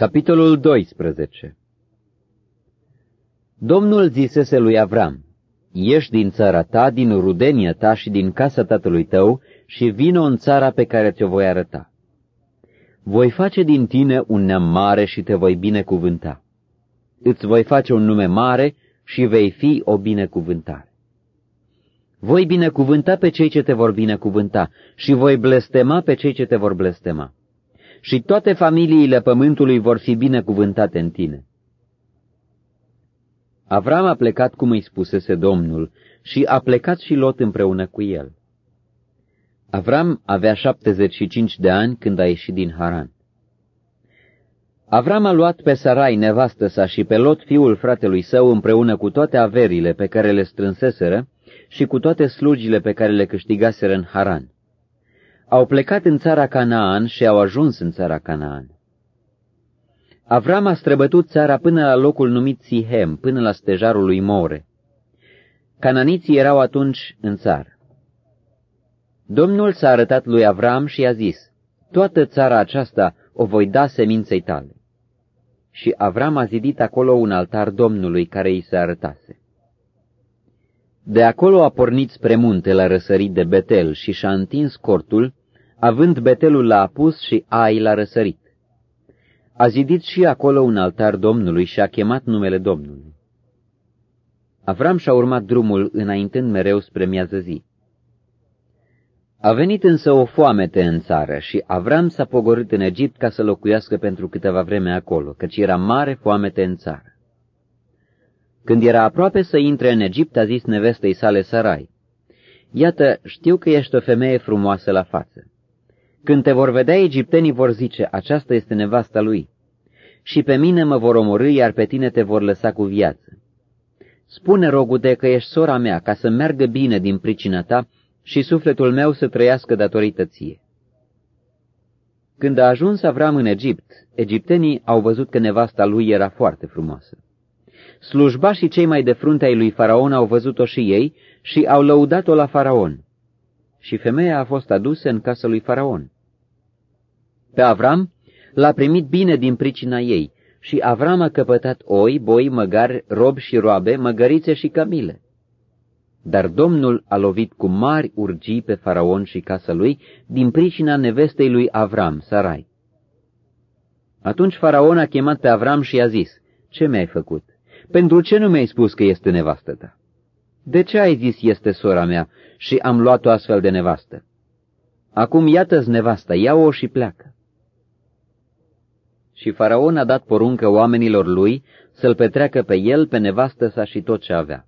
Capitolul 12 Domnul zisese lui Avram, Ieși din țara ta, din rudenia ta și din casa tatălui tău și vină în țara pe care ți-o voi arăta. Voi face din tine un neam mare și te voi binecuvânta. Îți voi face un nume mare și vei fi o binecuvântare. Voi binecuvânta pe cei ce te vor binecuvânta și voi blestema pe cei ce te vor blestema și toate familiile pământului vor fi binecuvântate în tine. Avram a plecat cum îi spusese Domnul și a plecat și Lot împreună cu el. Avram avea 75 de ani când a ieșit din Haran. Avram a luat pe Sarai, nevastă sa, și pe Lot, fiul fratelui său, împreună cu toate averile pe care le strânseseră și cu toate slujile pe care le câștigaseră în Haran au plecat în țara Canaan și au ajuns în țara Canaan. Avram a străbătut țara până la locul numit Sihem, până la stejarul lui More. Cananiții erau atunci în țară. Domnul s-a arătat lui Avram și i-a zis, Toată țara aceasta o voi da seminței tale. Și Avram a zidit acolo un altar Domnului care îi se arătase. De acolo a pornit spre munte la răsărit de Betel și și-a întins cortul având betelul la apus și ai la răsărit. A zidit și acolo un altar Domnului și a chemat numele Domnului. Avram și-a urmat drumul înaintând mereu spre miază zi. A venit însă o foamete în țară și Avram s-a pogorât în Egipt ca să locuiască pentru câteva vreme acolo, căci era mare foamete în țară. Când era aproape să intre în Egipt, a zis nevestei sale Sarai, Iată, știu că ești o femeie frumoasă la față. Când te vor vedea, egiptenii vor zice, aceasta este nevasta lui. Și pe mine mă vor omorâ, iar pe tine te vor lăsa cu viață. Spune, rogute, că ești sora mea, ca să meargă bine din pricina ta și sufletul meu să trăiască datorită ție. Când a ajuns Avram în Egipt, egiptenii au văzut că nevasta lui era foarte frumoasă. Slujba și cei mai de frunte ai lui Faraon au văzut-o și ei și au lăudat-o la Faraon și femeia a fost adusă în casa lui Faraon. Pe Avram l-a primit bine din pricina ei și Avram a căpătat oi, boi, măgari, robi și roabe, măgărițe și cămile. Dar Domnul a lovit cu mari urgii pe Faraon și casa lui din pricina nevestei lui Avram, Sarai. Atunci Faraon a chemat pe Avram și i-a zis, Ce mi-ai făcut? Pentru ce nu mi-ai spus că este nevastă ta? De ce ai zis este sora mea și am luat-o astfel de nevastă? Acum iată-ți nevasta, ia-o și pleacă. Și faraon a dat poruncă oamenilor lui să-l petreacă pe el, pe nevastă sa și tot ce avea.